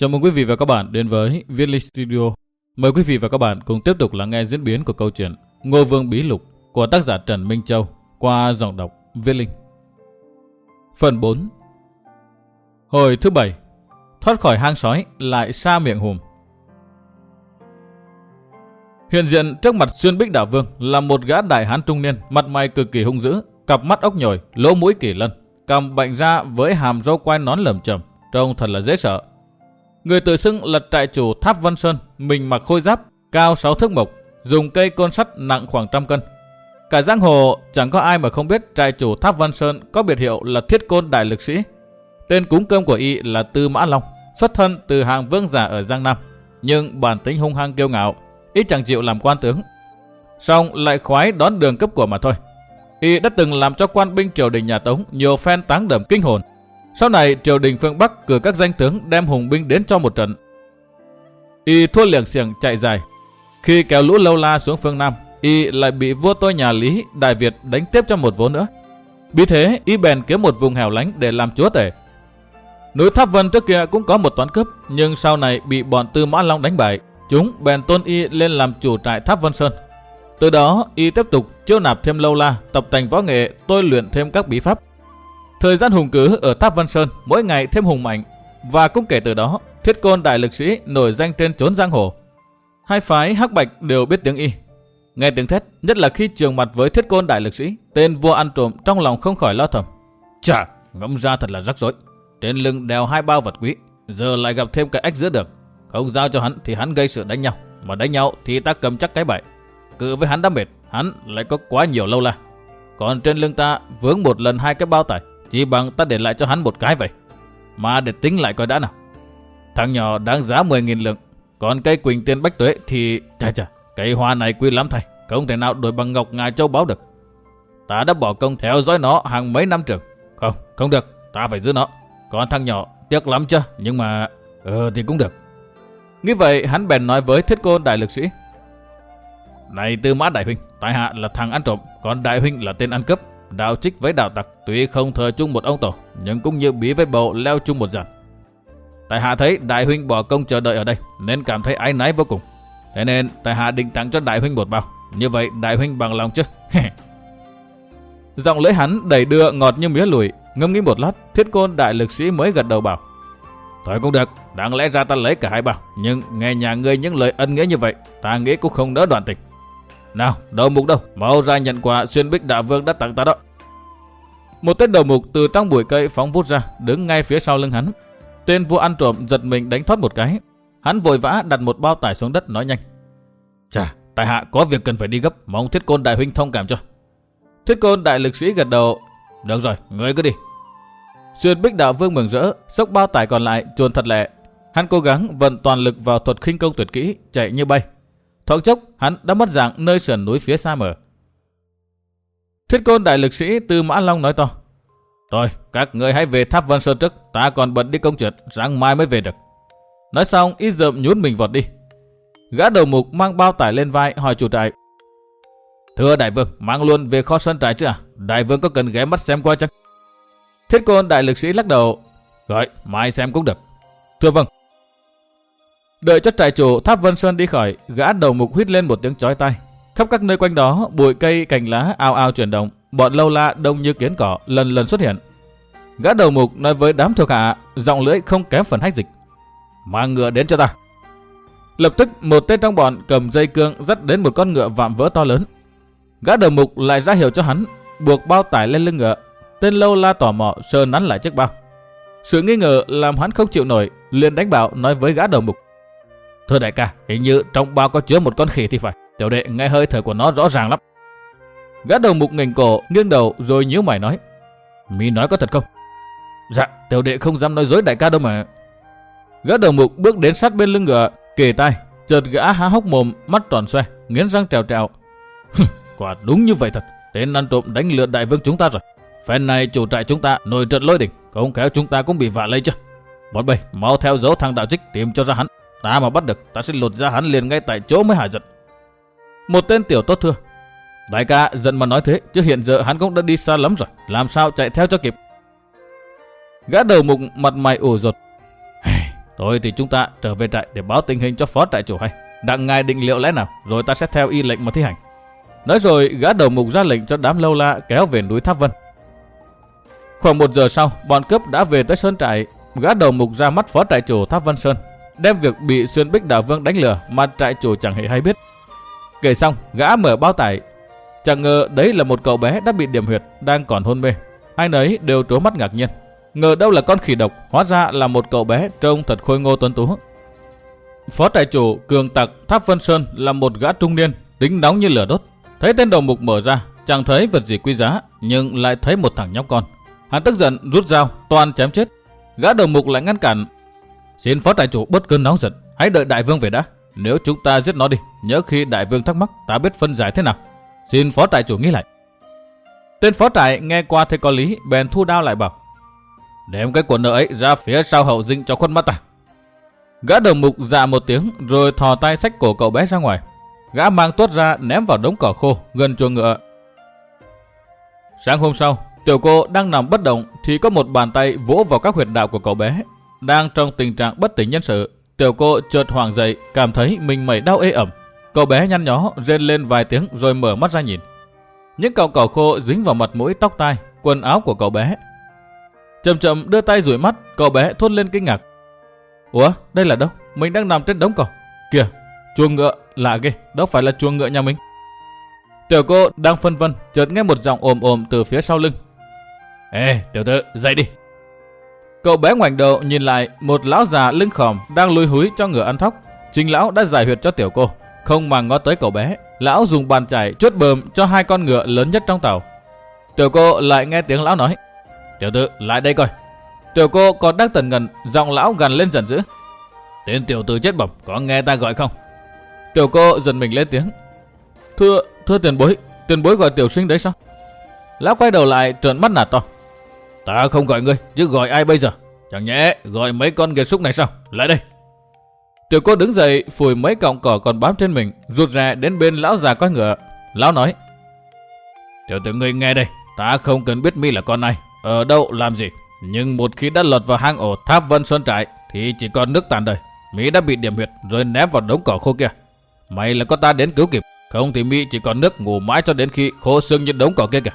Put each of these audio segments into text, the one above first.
Chào mừng quý vị và các bạn đến với Viết Linh Studio. Mời quý vị và các bạn cùng tiếp tục lắng nghe diễn biến của câu chuyện Ngô Vương Bí Lục của tác giả Trần Minh Châu qua giọng đọc Viết Linh. Phần 4 Hồi thứ bảy Thoát khỏi hang sói lại xa miệng hùm Hiện diện trước mặt xuyên bích đảo vương là một gã đại hán trung niên, mặt mày cực kỳ hung dữ, cặp mắt ốc nhồi, lỗ mũi kỳ lân, cầm bệnh ra với hàm râu quai nón lầm chầm, trông thật là dễ sợ. Người tự xưng là trại chủ Tháp Vân Sơn, mình mặc khôi giáp, cao 6 thước mộc, dùng cây côn sắt nặng khoảng trăm cân. Cả giang hồ chẳng có ai mà không biết trại chủ Tháp Vân Sơn có biệt hiệu là Thiết Côn Đại Lực Sĩ. Tên cúng cơm của y là Tư Mã Long, xuất thân từ hàng vương giả ở Giang Nam. Nhưng bản tính hung hăng kiêu ngạo, y chẳng chịu làm quan tướng. Xong lại khoái đón đường cấp của mà thôi. Y đã từng làm cho quan binh triều đình nhà Tống nhiều phen táng đầm kinh hồn. Sau này triều đình phương Bắc cử các danh tướng đem hùng binh đến cho một trận. Y thua liền xiềng chạy dài. Khi kéo lũ lâu la xuống phương Nam, Y lại bị vua tôi nhà Lý Đại Việt đánh tiếp cho một vố nữa. Vì thế, Y bèn kiếm một vùng hẻo lánh để làm chúa tể. Núi Tháp Vân trước kia cũng có một toán cướp, nhưng sau này bị bọn Tư Mã Long đánh bại. Chúng bèn tôn Y lên làm chủ trại Tháp Vân Sơn. Từ đó, Y tiếp tục chiêu nạp thêm lâu la, tập thành võ nghệ, tôi luyện thêm các bí pháp. Thời gian hùng cứ ở Tháp Vân Sơn mỗi ngày thêm hùng mạnh, và cũng kể từ đó, Thiết Côn Đại Lực Sĩ nổi danh trên chốn giang hồ. Hai phái Hắc Bạch đều biết tiếng Y. Nghe tiếng thét, nhất là khi trường mặt với Thiết Côn Đại Lực Sĩ, tên vua ăn trộm trong lòng không khỏi lo thầm. Chà, ngẫm ra thật là rắc rối. Trên lưng đeo hai bao vật quý, giờ lại gặp thêm cái ếch giữa đường. Không giao cho hắn thì hắn gây sự đánh nhau, mà đánh nhau thì ta cầm chắc cái bậy. Cự với hắn đã mệt, hắn lại có quá nhiều lâu la. Còn trên lưng ta vướng một lần hai cái bao tải, chỉ bằng ta để lại cho hắn một cái vậy. Mà để tính lại coi đã nào. Thằng nhỏ đáng giá 10.000 lượng, còn cây quỳnh tiên bách tuế thì... Chà chà, cây hoa này quý lắm thầy, không thể nào đổi bằng ngọc ngài châu báu được. Ta đã bỏ công theo dõi nó hàng mấy năm trường. Không, không được, ta phải giữ nó. Còn thằng nhỏ, tiếc lắm chưa, nhưng mà... Ờ thì cũng được. Như vậy hắn bèn nói với thiết côn đại lực sĩ. Này tư mã đại huynh, tại hạ là thằng ăn trộm, còn đại huynh là tên ăn cướp. Đạo trích với đạo tặc tuy không thờ chung một ông tổ, nhưng cũng như bí với bộ leo chung một dàn. Tại hạ thấy đại huynh bỏ công chờ đợi ở đây, nên cảm thấy ái náy vô cùng. Thế nên tại hạ định tặng cho đại huynh một bao. Như vậy đại huynh bằng lòng chứ? Giọng lưỡi hắn đầy đưa ngọt như mía lùi, ngâm nghĩ một lát, thiết côn đại lực sĩ mới gật đầu bảo. Thôi cũng được, đáng lẽ ra ta lấy cả hai bao, nhưng nghe nhà ngươi những lời ân nghĩa như vậy, ta nghĩ cũng không đỡ đoạn tình. Nào, đầu mục đâu, mau ra nhận quà xuyên bích đạo vương đã tặng ta đó. Một tên đầu mục từ trong bụi cây phóng vút ra, đứng ngay phía sau lưng hắn. Tên vua ăn trộm giật mình đánh thoát một cái. Hắn vội vã đặt một bao tải xuống đất nói nhanh. Chà, tại hạ có việc cần phải đi gấp, mong thiết côn đại huynh thông cảm cho. Thiết côn đại lực sĩ gật đầu. Được rồi, ngươi cứ đi. Xuyên bích đạo vương mừng rỡ, xốc bao tải còn lại chuồn thật lẹ. Hắn cố gắng vận toàn lực vào thuật khinh công tuyệt kỹ, chạy như bay. Thoáng chốc, hắn đã mất dạng nơi sườn núi phía xa mở. Thiết côn đại lực sĩ Tư Mã Long nói to. Thôi, các người hãy về tháp Vân Sơn trước, ta còn bận đi công chuyện, sáng mai mới về được. Nói xong, y dợm nhún mình vọt đi. Gã đầu mục mang bao tải lên vai hỏi chủ trại. Thưa đại vương, mang luôn về kho sơn trại chứ à? Đại vương có cần ghé mắt xem qua chăng? Thiết côn đại lực sĩ lắc đầu. rồi mai xem cũng được. Thưa vâng. Đợi cho trại chủ tháp Vân Sơn đi khỏi, gã đầu mục hít lên một tiếng chói tai. Khắp các nơi quanh đó, bụi cây cành lá ao ao chuyển động, bọn lâu la đông như kiến cỏ lần lần xuất hiện. Gã đầu mục nói với đám thuộc hạ, giọng lưỡi không kém phần hách dịch. Mang ngựa đến cho ta. Lập tức một tên trong bọn cầm dây cương dắt đến một con ngựa vạm vỡ to lớn. Gã đầu mục lại ra hiệu cho hắn, buộc bao tải lên lưng ngựa. Tên lâu la tò mò sơ nắn lại chiếc bao. Sự nghi ngờ làm hắn không chịu nổi, liền đánh bảo nói với gã đầu mục. Thưa đại ca, hình như trong bao có chứa một con khỉ thì phải. Tiểu đệ nghe hơi thở của nó rõ ràng lắm. Gã đầu mục ngành cổ nghiêng đầu rồi nhíu mày nói. Mi nói có thật không? Dạ, tiểu đệ không dám nói dối đại ca đâu mà. Gã đầu mục bước đến sát bên lưng gã, kề tay, chợt gã há hốc mồm, mắt tròn xoe, nghiến răng trèo trèo. Quả đúng như vậy thật, tên ăn trộm đánh lừa đại vương chúng ta rồi. Phen này chủ trại chúng ta nổi trận lôi đỉnh, không kéo chúng ta cũng bị vạ lây chứ. Bọn bây mau theo dấu thằng đạo trích tìm cho ra hắn. Ta mà bắt được, ta sẽ lột ra hắn liền ngay tại chỗ mới hả giận. Một tên tiểu tốt thưa. Đại ca giận mà nói thế, chứ hiện giờ hắn cũng đã đi xa lắm rồi, làm sao chạy theo cho kịp. Gã đầu mục mặt mày ủ rột. Thôi thì chúng ta trở về trại để báo tình hình cho phó trại chủ hay. Đặng ngài định liệu lẽ nào, rồi ta sẽ theo y lệnh mà thi hành. Nói rồi, gã đầu mục ra lệnh cho đám lâu la kéo về núi Tháp Vân. Khoảng một giờ sau, bọn cướp đã về tới sơn trại. Gã đầu mục ra mắt phó trại chủ Tháp Vân Sơn, đem việc bị Xuyên Bích Đào Vương đánh lừa mà trại chủ chẳng hề hay biết. Kể xong, gã mở bao tải. Chẳng ngờ đấy là một cậu bé đã bị điểm huyệt, đang còn hôn mê. Ai nấy đều trố mắt ngạc nhiên. Ngờ đâu là con khỉ độc, hóa ra là một cậu bé trông thật khôi ngô tuấn tú. Phó trại chủ Cường Tặc Tháp Vân Sơn là một gã trung niên, tính nóng như lửa đốt. Thấy tên đầu mục mở ra, chẳng thấy vật gì quý giá, nhưng lại thấy một thằng nhóc con. Hắn tức giận rút dao, toàn chém chết. Gã đầu mục lại ngăn cản. Xin phó trại chủ bớt cơn nóng giận, hãy đợi đại vương về đã. Nếu chúng ta giết nó đi, nhớ khi đại vương thắc mắc, ta biết phân giải thế nào. Xin phó trại chủ nghĩ lại. Tên phó trại nghe qua thấy có lý, bèn thu đao lại bảo. Đem cái quần nợ ấy ra phía sau hậu dinh cho khuất mắt ta. Gã đầu mục dạ một tiếng rồi thò tay xách cổ cậu bé ra ngoài. Gã mang tuốt ra ném vào đống cỏ khô gần chuồng ngựa. Sáng hôm sau, tiểu cô đang nằm bất động thì có một bàn tay vỗ vào các huyệt đạo của cậu bé. Đang trong tình trạng bất tỉnh nhân sự, tiểu cô chợt hoảng dậy, cảm thấy mình mẩy đau ê ẩm. Cậu bé nhăn nhó, rên lên vài tiếng rồi mở mắt ra nhìn. Những cọng cỏ khô dính vào mặt mũi tóc tai, quần áo của cậu bé. Chậm chậm đưa tay rủi mắt, cậu bé thốt lên kinh ngạc. Ủa, đây là đâu? Mình đang nằm trên đống cỏ. Kìa, chuồng ngựa, lạ ghê, đó phải là chuồng ngựa nhà mình. Tiểu cô đang phân vân, chợt nghe một giọng ồm ồm từ phía sau lưng. Ê, tiểu tử, dậy đi. Cậu bé ngoảnh đầu nhìn lại, một lão già lưng khòm đang lùi húi cho ngựa ăn thóc. Chính lão đã giải huyệt cho tiểu cô, không mà ngó tới cậu bé. Lão dùng bàn chải chốt bờm cho hai con ngựa lớn nhất trong tàu. Tiểu cô lại nghe tiếng lão nói. Tiểu tử, lại đây coi. Tiểu cô còn đang tần ngần, giọng lão gần lên dần dữ. Tên tiểu tử chết bẩm, có nghe ta gọi không? Tiểu cô dần mình lên tiếng. Thưa, thưa tiền bối, tiền bối gọi tiểu sinh đấy sao? Lão quay đầu lại trợn mắt nạt to. Ta không gọi ngươi, chứ gọi ai bây giờ? Chẳng nhẽ gọi mấy con ghê súc này sao? Lại đây. Tiểu cô đứng dậy, phủi mấy cọng cỏ còn bám trên mình, rụt ra đến bên lão già coi ngựa. Lão nói. Tiểu tử ngươi nghe đây, ta không cần biết mi là con ai, ở đâu làm gì. Nhưng một khi đã lọt vào hang ổ tháp vân xuân trại, thì chỉ còn nước tàn đời. Mỹ đã bị điểm huyệt rồi ném vào đống cỏ khô kia. May là có ta đến cứu kịp, không thì Mỹ chỉ còn nước ngủ mãi cho đến khi khô xương như đống cỏ kia kìa.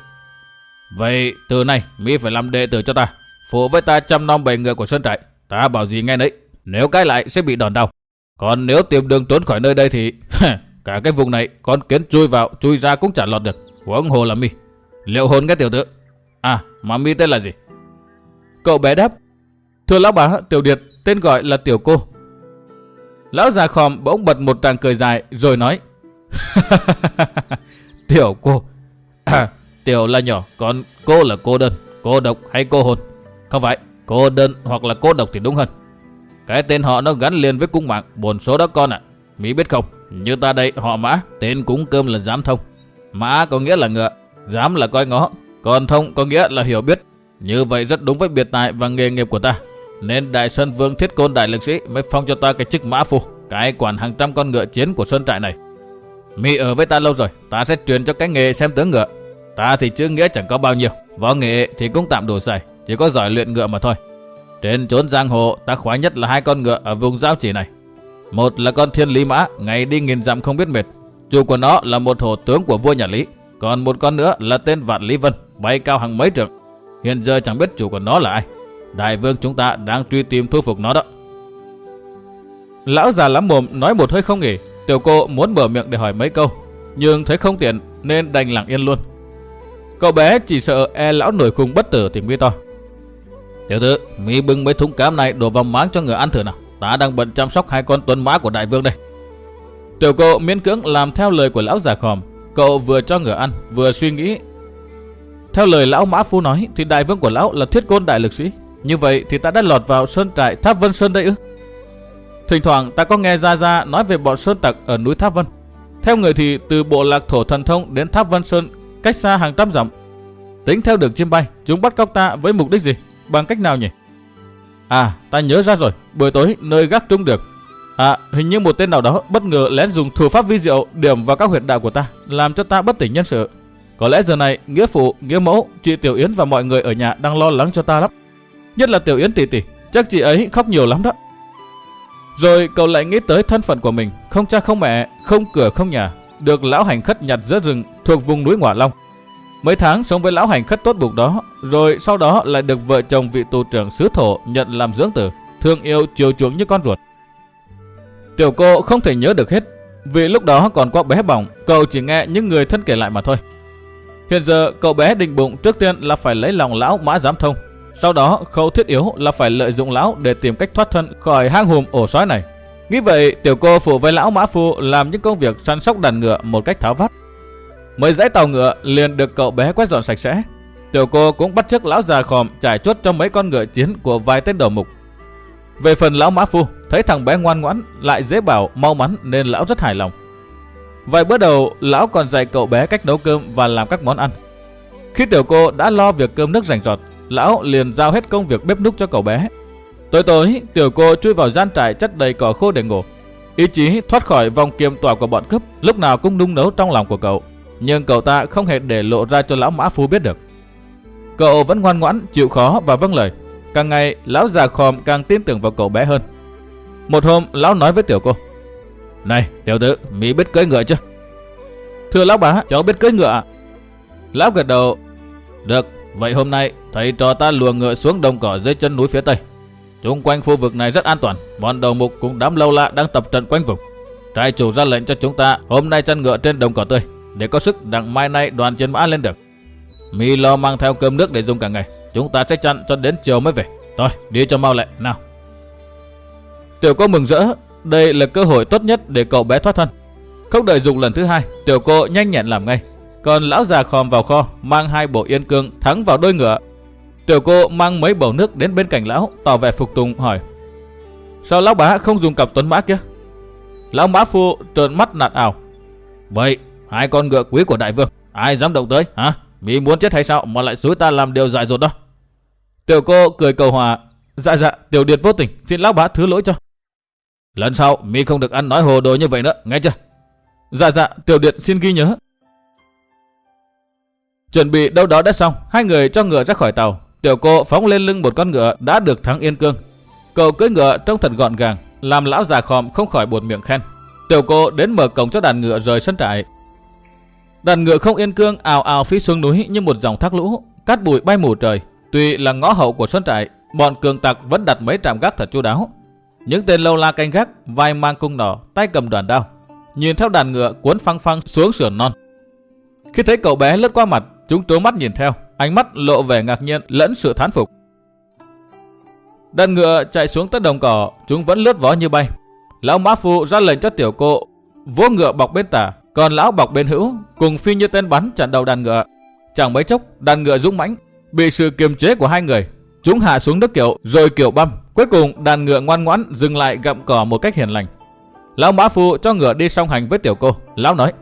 Vậy từ nay Mỹ phải làm đệ tử cho ta, phụ với ta chăm nom bảy người của sơn trại. Ta bảo gì nghe nấy, nếu cái lại sẽ bị đòn đau. Còn nếu tìm đường trốn khỏi nơi đây thì cả cái vùng này con kiến chui vào chui ra cũng chẳng lọt được. Huống hồ là mi. Liệu hồn cái tiểu tử. À mà mi tên là gì? Cậu bé đáp. Thưa lão bà tiểu điệt tên gọi là tiểu cô. Lão già khòm bỗng bật một tràng cười dài rồi nói. tiểu cô. À, tiểu là nhỏ còn cô là cô đơn, cô độc hay cô hồn? Không phải, cô đơn hoặc là cô độc thì đúng hơn. Cái tên họ nó gắn liền với cung mạng, buồn số đó con ạ. À. Mỹ biết không, như ta đây họ mã, tên cúng cơm là giám thông. Mã có nghĩa là ngựa, giám là coi ngó, còn thông có nghĩa là hiểu biết. Như vậy rất đúng với biệt tài và nghề nghiệp của ta. Nên Đại Sơn Vương Thiết Côn Đại Lực Sĩ mới phong cho ta cái chức mã phu, cái quản hàng trăm con ngựa chiến của sơn trại này. Mỹ ở với ta lâu rồi, ta sẽ truyền cho cái nghề xem tướng ngựa. Ta thì chữ nghĩa chẳng có bao nhiêu, võ nghệ thì cũng tạm đủ xài, chỉ có giỏi luyện ngựa mà thôi. Trên chốn giang hồ, ta khoái nhất là hai con ngựa ở vùng giao chỉ này. Một là con thiên lý mã, ngày đi nghìn dặm không biết mệt. Chủ của nó là một hồ tướng của vua nhà Lý. Còn một con nữa là tên Vạn Lý Vân, bay cao hàng mấy trượng. Hiện giờ chẳng biết chủ của nó là ai. Đại vương chúng ta đang truy tìm thu phục nó đó. Lão già lắm mồm nói một hơi không nghỉ. Tiểu cô muốn mở miệng để hỏi mấy câu. Nhưng thấy không tiện nên đành lặng yên luôn. Cậu bé chỉ sợ e lão nổi khùng bất tử thì mới to. Tiểu tử, mi bưng mấy thúng cám này đổ vào máng cho người ăn thử nào. Ta đang bận chăm sóc hai con tuấn mã của đại vương đây. Tiểu cô miễn cưỡng làm theo lời của lão già khòm. Cậu vừa cho người ăn, vừa suy nghĩ. Theo lời lão mã phu nói thì đại vương của lão là thiết côn đại lực sĩ. Như vậy thì ta đã lọt vào sơn trại Tháp Vân Sơn đây ư? Thỉnh thoảng ta có nghe Gia Gia nói về bọn sơn tặc ở núi Tháp Vân. Theo người thì từ bộ lạc thổ thần thông đến Tháp Vân Sơn cách xa hàng trăm dặm. Tính theo đường chim bay, chúng bắt cóc ta với mục đích gì? Bằng cách nào nhỉ? À, ta nhớ ra rồi, buổi tối nơi gác trung được. À, hình như một tên nào đó bất ngờ lén dùng thủ pháp vi diệu điểm vào các huyệt đạo của ta, làm cho ta bất tỉnh nhân sự. Có lẽ giờ này, nghĩa phụ, nghĩa mẫu, chị Tiểu Yến và mọi người ở nhà đang lo lắng cho ta lắm. Nhất là Tiểu Yến tỷ tỷ, chắc chị ấy khóc nhiều lắm đó. Rồi cậu lại nghĩ tới thân phận của mình, không cha không mẹ, không cửa không nhà, được lão hành khất nhặt giữa rừng thuộc vùng núi Ngọa Long. Mấy tháng sống với lão hành khất tốt bụng đó, rồi sau đó lại được vợ chồng vị tù trưởng xứ thổ nhận làm dưỡng tử, thương yêu chiều chuộng như con ruột. Tiểu cô không thể nhớ được hết, vì lúc đó còn quá bé bỏng, cậu chỉ nghe những người thân kể lại mà thôi. Hiện giờ cậu bé định bụng trước tiên là phải lấy lòng lão mã giám thông, sau đó khâu thiết yếu là phải lợi dụng lão để tìm cách thoát thân khỏi hang hùm ổ sói này. Nghĩ vậy, tiểu cô phụ với lão mã phu làm những công việc săn sóc đàn ngựa một cách tháo vắt. Mấy dãy tàu ngựa liền được cậu bé quét dọn sạch sẽ. Tiểu cô cũng bắt chước lão già khòm trải chuốt cho mấy con ngựa chiến của vài tên đầu mục. Về phần lão mã phu, thấy thằng bé ngoan ngoãn, lại dễ bảo, mau mắn nên lão rất hài lòng. Vài bữa đầu, lão còn dạy cậu bé cách nấu cơm và làm các món ăn. Khi tiểu cô đã lo việc cơm nước rành rọt, lão liền giao hết công việc bếp núc cho cậu bé. Tối tối, tiểu cô chui vào gian trại chất đầy cỏ khô để ngủ. Ý chí thoát khỏi vòng kiềm tỏa của bọn cướp lúc nào cũng nung nấu trong lòng của cậu. Nhưng cậu ta không hề để lộ ra cho lão mã phu biết được. Cậu vẫn ngoan ngoãn, chịu khó và vâng lời. Càng ngày, lão già khòm càng tin tưởng vào cậu bé hơn. Một hôm, lão nói với tiểu cô. Này, tiểu tử, Mỹ biết cưỡi ngựa chưa? Thưa lão bá, cháu biết cưỡi ngựa ạ. Lão gật đầu. Được, vậy hôm nay thầy trò ta lùa ngựa xuống đồng cỏ dưới chân núi phía tây. Trung quanh khu vực này rất an toàn, bọn đầu mục cũng đám lâu lạ đang tập trận quanh vùng. Trai chủ ra lệnh cho chúng ta hôm nay chăn ngựa trên đồng cỏ tươi, để có sức đặng mai nay đoàn chiến mã lên được. Mi lo mang theo cơm nước để dùng cả ngày, chúng ta sẽ chặn cho đến chiều mới về. Thôi, đi cho mau lẹ, nào. Tiểu cô mừng rỡ, đây là cơ hội tốt nhất để cậu bé thoát thân. Không đợi dùng lần thứ hai, tiểu cô nhanh nhẹn làm ngay. Còn lão già khòm vào kho, mang hai bộ yên cương thắng vào đôi ngựa. Tiểu cô mang mấy bầu nước đến bên cạnh lão, tỏ vẻ phục tùng hỏi. Sao lão bá không dùng cặp tuấn mã kia? Lão mã phu trợn mắt nạt ảo. Vậy, hai con ngựa quý của đại vương, ai dám động tới, hả? Mỹ muốn chết hay sao mà lại xúi ta làm điều dại dột đó? Tiểu cô cười cầu hòa. Dạ dạ, tiểu điệt vô tình, xin lão bá thứ lỗi cho. Lần sau, mi không được ăn nói hồ đồ như vậy nữa, nghe chưa? Dạ dạ, tiểu điện xin ghi nhớ. Chuẩn bị đâu đó đã xong, hai người cho ngựa ra khỏi tàu. Tiểu cô phóng lên lưng một con ngựa đã được thắng yên cương. Cậu cưỡi ngựa trông thật gọn gàng, làm lão già khòm không khỏi buồn miệng khen. Tiểu cô đến mở cổng cho đàn ngựa rời sân trại. Đàn ngựa không yên cương ào ào phi xuống núi như một dòng thác lũ, cát bụi bay mù trời. Tuy là ngõ hậu của sân trại, bọn cường tặc vẫn đặt mấy trạm gác thật chu đáo, những tên lâu la canh gác, vai mang cung nỏ, tay cầm đoàn đao, nhìn theo đàn ngựa cuốn phăng phăng xuống sườn non. Khi thấy cậu bé lướt qua mặt, chúng trố mắt nhìn theo, ánh mắt lộ vẻ ngạc nhiên lẫn sự thán phục. Đàn ngựa chạy xuống tới đồng cỏ, chúng vẫn lướt vó như bay. Lão mã phu ra lệnh cho tiểu cô vỗ ngựa bọc bên tả, còn lão bọc bên hữu cùng phi như tên bắn chặn đầu đàn ngựa. Chẳng mấy chốc, đàn ngựa dũng mãnh, bị sự kiềm chế của hai người, chúng hạ xuống nước kiểu rồi kiểu băm, Cuối cùng đàn ngựa ngoan ngoãn dừng lại gặm cỏ một cách hiền lành. Lão mã phu cho ngựa đi song hành với tiểu cô. Lão nói,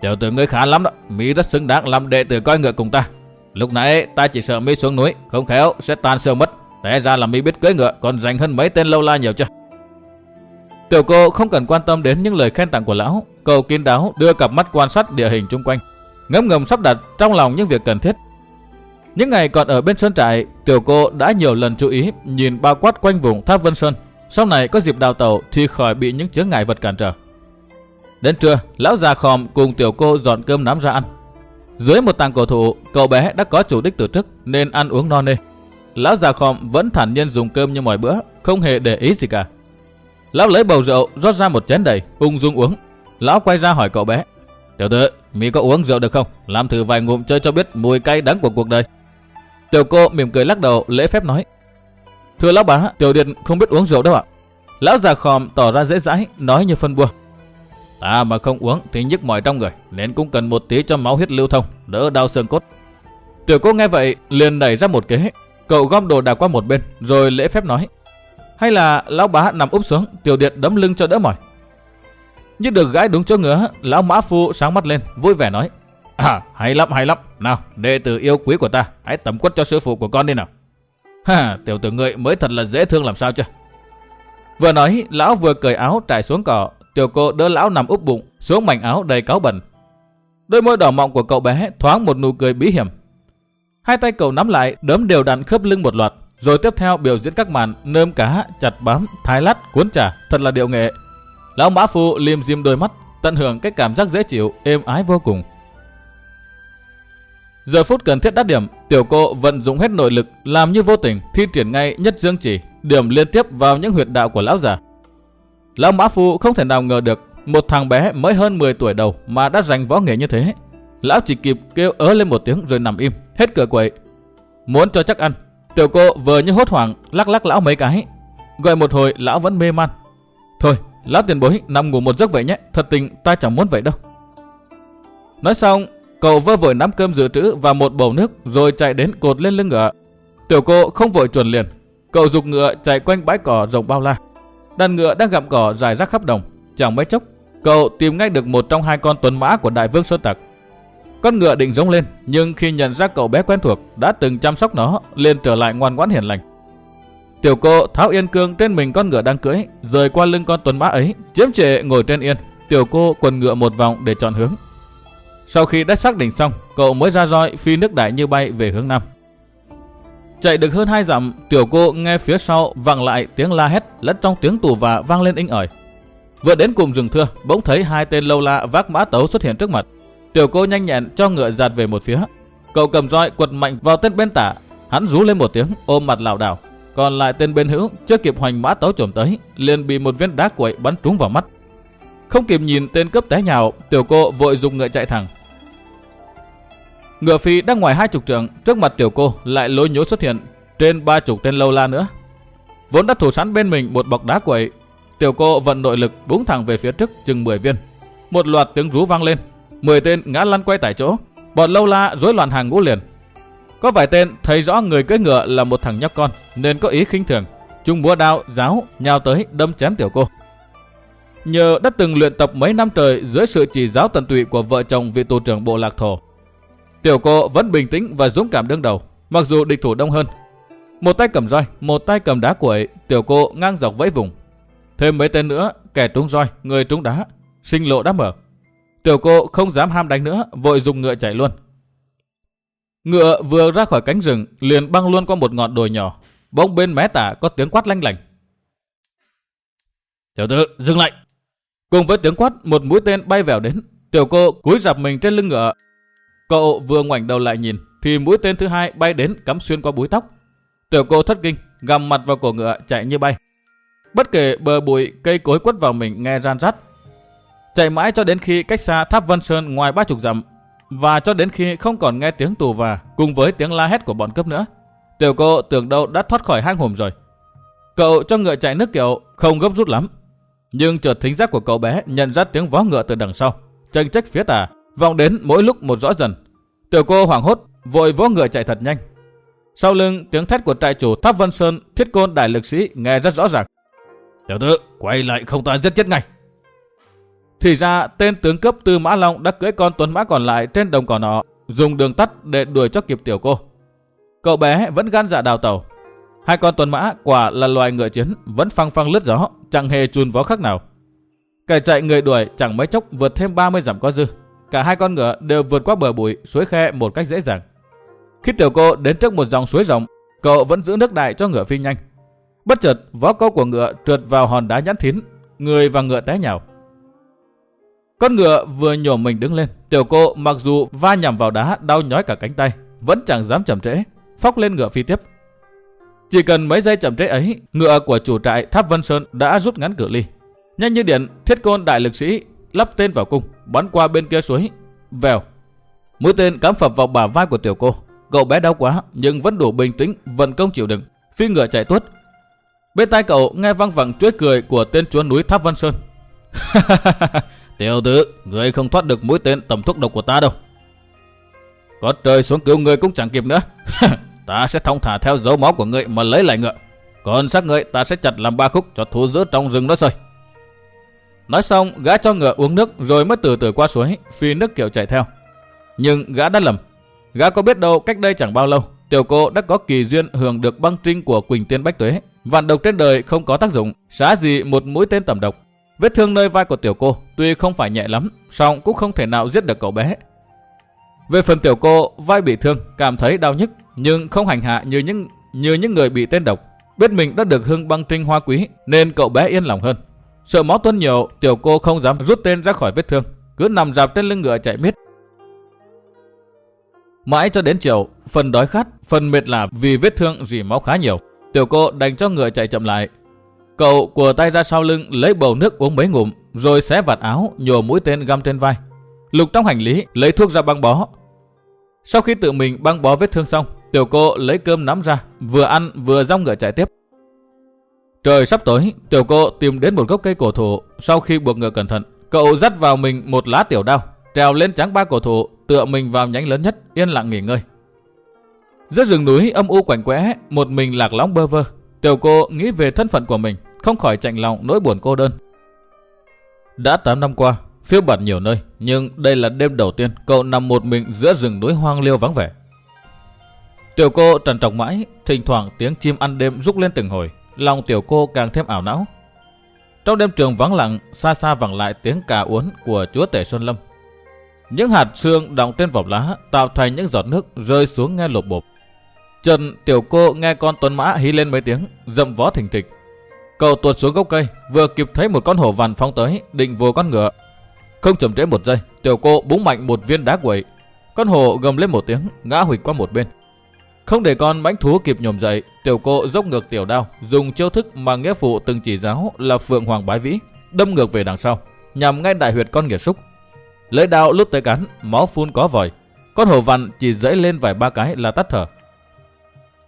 tiểu tử ngươi khá lắm đó, mỹ rất xứng đáng làm đệ tử coi ngựa cùng ta. Lúc nãy ta chỉ sợ mi xuống núi, không khéo sẽ tan sơ mất. Té ra là mi biết cưỡi ngựa còn dành hơn mấy tên lâu la nhiều chưa. Tiểu cô không cần quan tâm đến những lời khen tặng của lão, cầu kín đáo đưa cặp mắt quan sát địa hình chung quanh, ngấm ngầm sắp đặt trong lòng những việc cần thiết những ngày còn ở bên sơn trại, tiểu cô đã nhiều lần chú ý nhìn bao quát quanh vùng tháp Vân Sơn. Sau này có dịp đào tàu thì khỏi bị những chướng ngại vật cản trở. Đến trưa, lão già khòm cùng tiểu cô dọn cơm nắm ra ăn. Dưới một tàng cổ thụ, cậu bé đã có chủ đích từ trước nên ăn uống no nê. Lão già khòm vẫn thản nhiên dùng cơm như mọi bữa, không hề để ý gì cả. Lão lấy bầu rượu rót ra một chén đầy, ung dung uống. Lão quay ra hỏi cậu bé. Tiểu tử, mi có uống rượu được không? Làm thử vài ngụm chơi cho biết mùi cay đắng của cuộc đời. Tiểu cô mỉm cười lắc đầu lễ phép nói. Thưa lão bá, tiểu điện không biết uống rượu đâu ạ. Lão già khòm tỏ ra dễ dãi, nói như phân bua. Ta mà không uống thì nhức mỏi trong người, nên cũng cần một tí cho máu huyết lưu thông, đỡ đau xương cốt. Tiểu cô nghe vậy, liền đẩy ra một kế. Cậu gom đồ đạc qua một bên, rồi lễ phép nói. Hay là lão bá nằm úp xuống, tiểu điện đấm lưng cho đỡ mỏi. Như được gãi đúng chỗ ngứa, lão mã phu sáng mắt lên, vui vẻ nói. À, hay lắm, hay lắm. Nào, đệ tử yêu quý của ta, hãy tẩm quất cho sư phụ của con đi nào. Ha, tiểu tử ngươi mới thật là dễ thương làm sao chứ. Vừa nói, lão vừa cởi áo trải xuống cỏ, tiểu cô đỡ lão nằm úp bụng xuống mảnh áo đầy cáo bẩn. Đôi môi đỏ mọng của cậu bé thoáng một nụ cười bí hiểm. Hai tay cậu nắm lại, đấm đều đặn khớp lưng một loạt, rồi tiếp theo biểu diễn các màn nơm cá, chặt bám, thái lát, cuốn trà, thật là điệu nghệ. Lão Mã Phu liêm diêm đôi mắt, tận hưởng cái cảm giác dễ chịu, êm ái vô cùng. Giờ phút cần thiết đắt điểm, tiểu cô vận dụng hết nội lực, làm như vô tình, thi triển ngay nhất dương chỉ, điểm liên tiếp vào những huyệt đạo của lão già. Lão Mã Phu không thể nào ngờ được một thằng bé mới hơn 10 tuổi đầu mà đã giành võ nghệ như thế. Lão chỉ kịp kêu ớ lên một tiếng rồi nằm im, hết cửa quậy. Muốn cho chắc ăn, tiểu cô vừa như hốt hoảng lắc lắc lão mấy cái. Gọi một hồi lão vẫn mê man. Thôi, lão tiền bối nằm ngủ một giấc vậy nhé, thật tình ta chẳng muốn vậy đâu. Nói xong, cậu vơ vội nắm cơm dự trữ và một bầu nước rồi chạy đến cột lên lưng ngựa. Tiểu cô không vội chuẩn liền, cậu dục ngựa chạy quanh bãi cỏ rộng bao la. Đàn ngựa đang gặm cỏ dài rác khắp đồng, chẳng mấy chốc Cậu tìm ngay được một trong hai con tuần mã của đại vương Sơn Tặc. Con ngựa định giống lên, nhưng khi nhận ra cậu bé quen thuộc đã từng chăm sóc nó, liền trở lại ngoan ngoãn hiền lành. Tiểu cô tháo yên cương trên mình con ngựa đang cưỡi, rời qua lưng con tuần mã ấy, chiếm trệ ngồi trên yên. Tiểu cô quần ngựa một vòng để chọn hướng. Sau khi đã xác định xong, cậu mới ra roi phi nước đại như bay về hướng nam. Chạy được hơn hai dặm, tiểu cô nghe phía sau vang lại tiếng la hét lẫn trong tiếng tù và vang lên inh ỏi. Vừa đến cùng rừng thưa, bỗng thấy hai tên lâu la vác mã tấu xuất hiện trước mặt. Tiểu cô nhanh nhẹn cho ngựa giạt về một phía. Cậu cầm roi quật mạnh vào tên bên tả, hắn rú lên một tiếng, ôm mặt lảo đảo. Còn lại tên bên hữu chưa kịp hoành mã tấu chồm tới, liền bị một viên đá quậy bắn trúng vào mắt. Không kịp nhìn tên cướp té nhào, tiểu cô vội dùng ngựa chạy thẳng. Ngựa phi đang ngoài hai chục trượng, trước mặt tiểu cô lại lối nhố xuất hiện trên ba chục tên lâu la nữa. Vốn đã thủ sẵn bên mình một bọc đá quậy, Tiểu cô vận nội lực búng thẳng về phía trước chừng 10 viên. Một loạt tiếng rú vang lên, 10 tên ngã lăn quay tại chỗ. Bọn lâu la rối loạn hàng ngũ liền. Có vài tên thấy rõ người cưỡi ngựa là một thằng nhóc con nên có ý khinh thường. Chúng múa đao, giáo, nhào tới đâm chém tiểu cô. Nhờ đã từng luyện tập mấy năm trời dưới sự chỉ giáo tận tụy của vợ chồng vị tù trưởng bộ lạc thổ. Tiểu cô vẫn bình tĩnh và dũng cảm đương đầu, mặc dù địch thủ đông hơn. Một tay cầm roi, một tay cầm đá quẩy, tiểu cô ngang dọc vẫy vùng, Thêm mấy tên nữa, kẻ trúng roi, người trúng đá, sinh lộ đã mở. Tiểu cô không dám ham đánh nữa, vội dùng ngựa chạy luôn. Ngựa vừa ra khỏi cánh rừng, liền băng luôn qua một ngọn đồi nhỏ. Bỗng bên mé tả có tiếng quát lanh lành. Tiểu tử, dừng lại! Cùng với tiếng quát, một mũi tên bay vèo đến. Tiểu cô cúi dạp mình trên lưng ngựa. Cậu vừa ngoảnh đầu lại nhìn, thì mũi tên thứ hai bay đến cắm xuyên qua búi tóc. Tiểu cô thất kinh, gầm mặt vào cổ ngựa chạy như bay. Bất kể bờ bụi, cây cối quất vào mình nghe ran rắt. Chạy mãi cho đến khi cách xa tháp Vân Sơn ngoài ba chục dặm và cho đến khi không còn nghe tiếng tù và cùng với tiếng la hét của bọn cướp nữa. Tiểu cô tưởng đâu đã thoát khỏi hang hùm rồi. Cậu cho ngựa chạy nước kiểu không gấp rút lắm. Nhưng chợt thính giác của cậu bé nhận ra tiếng vó ngựa từ đằng sau, tranh trách phía tà, vọng đến mỗi lúc một rõ dần. Tiểu cô hoảng hốt, vội vó ngựa chạy thật nhanh. Sau lưng tiếng thét của trại chủ Tháp Vân Sơn, thiết côn đại lực sĩ nghe rất rõ ràng. Tiểu tử, quay lại không ta giết chết ngay. Thì ra tên tướng cấp Tư Mã Long đã cưỡi con tuấn mã còn lại trên đồng cỏ nọ, dùng đường tắt để đuổi cho kịp tiểu cô. Cậu bé vẫn gan dạ đào tàu. Hai con tuấn mã quả là loài ngựa chiến, vẫn phăng phăng lướt gió, chẳng hề chùn vó khác nào. Kẻ chạy người đuổi chẳng mấy chốc vượt thêm 30 dặm có dư. Cả hai con ngựa đều vượt qua bờ bụi, suối khe một cách dễ dàng. Khi tiểu cô đến trước một dòng suối rộng, cậu vẫn giữ nước đại cho ngựa phi nhanh, Bất chợt, vó câu của ngựa trượt vào hòn đá nhẵn thín, người và ngựa té nhào. Con ngựa vừa nhổ mình đứng lên, tiểu cô mặc dù va nhầm vào đá đau nhói cả cánh tay, vẫn chẳng dám chậm trễ, phóc lên ngựa phi tiếp. Chỉ cần mấy giây chậm trễ ấy, ngựa của chủ trại Tháp Vân Sơn đã rút ngắn cự ly. Nhanh như điện, thiết côn đại lực sĩ lắp tên vào cung, bắn qua bên kia suối. Vèo. Mũi tên cắm phập vào bả vai của tiểu cô. Cậu bé đau quá nhưng vẫn đủ bình tĩnh, vận công chịu đựng. Phi ngựa chạy tuốt, Bên tai cậu nghe vang vẳng chuỗi cười của tên chúa núi Tháp Văn Sơn. Tiểu tử, người không thoát được mũi tên tầm thuốc độc của ta đâu. Có trời xuống cứu người cũng chẳng kịp nữa. ta sẽ thông thả theo dấu máu của người mà lấy lại ngựa. Còn xác người ta sẽ chặt làm ba khúc cho thú giữ trong rừng nó sơi. Nói xong, gã cho ngựa uống nước rồi mới từ từ qua suối, phi nước kiểu chạy theo. Nhưng gã đã lầm. Gã có biết đâu cách đây chẳng bao lâu, tiểu cô đã có kỳ duyên hưởng được băng trinh của Quỳnh Tiên Bách Tuế Vạn độc trên đời không có tác dụng, xá gì một mũi tên tầm độc. Vết thương nơi vai của tiểu cô tuy không phải nhẹ lắm, song cũng không thể nào giết được cậu bé. Về phần tiểu cô, vai bị thương, cảm thấy đau nhức, nhưng không hành hạ như những như những người bị tên độc. Biết mình đã được hưng băng trinh hoa quý nên cậu bé yên lòng hơn. Sợ máu tuôn nhiều, tiểu cô không dám rút tên ra khỏi vết thương, cứ nằm dạp trên lưng ngựa chạy miết. Mãi cho đến chiều, phần đói khát, phần mệt là vì vết thương dì máu khá nhiều. Tiểu cô đành cho ngựa chạy chậm lại. Cậu của tay ra sau lưng lấy bầu nước uống mấy ngụm, rồi xé vạt áo, nhổ mũi tên găm trên vai. Lục trong hành lý, lấy thuốc ra băng bó. Sau khi tự mình băng bó vết thương xong, tiểu cô lấy cơm nắm ra, vừa ăn vừa rong ngựa chạy tiếp. Trời sắp tối, tiểu cô tìm đến một gốc cây cổ thụ. Sau khi buộc ngựa cẩn thận, cậu dắt vào mình một lá tiểu đao, trèo lên trắng ba cổ thụ, tựa mình vào nhánh lớn nhất, yên lặng nghỉ ngơi. Giữa rừng núi âm u quạnh quẽ, một mình lạc lõng bơ vơ. Tiểu cô nghĩ về thân phận của mình, không khỏi chạnh lòng nỗi buồn cô đơn. Đã 8 năm qua, phiêu bạt nhiều nơi, nhưng đây là đêm đầu tiên cậu nằm một mình giữa rừng núi hoang liêu vắng vẻ. Tiểu cô trần trọng mãi, thỉnh thoảng tiếng chim ăn đêm rúc lên từng hồi, lòng tiểu cô càng thêm ảo não. Trong đêm trường vắng lặng, xa xa vẳng lại tiếng cà uốn của chúa tể Xuân Lâm. Những hạt sương đọng trên vỏ lá tạo thành những giọt nước rơi xuống nghe lột bộp. Trần tiểu cô nghe con tuấn mã hí lên mấy tiếng, dậm vó thình thịch. Cậu tuột xuống gốc cây, vừa kịp thấy một con hổ vằn phóng tới, định vô con ngựa. Không chậm trễ một giây, tiểu cô búng mạnh một viên đá quẩy. Con hổ gầm lên một tiếng, ngã huỵch qua một bên. Không để con mãnh thú kịp nhổm dậy, tiểu cô dốc ngược tiểu đao, dùng chiêu thức mà nghĩa phụ từng chỉ giáo là Phượng Hoàng Bái Vĩ, đâm ngược về đằng sau, nhằm ngay đại huyệt con nghiệt súc lưỡi đao lút tới cắn, máu phun có vòi. Con hổ vằn chỉ dẫy lên vài ba cái là tắt thở.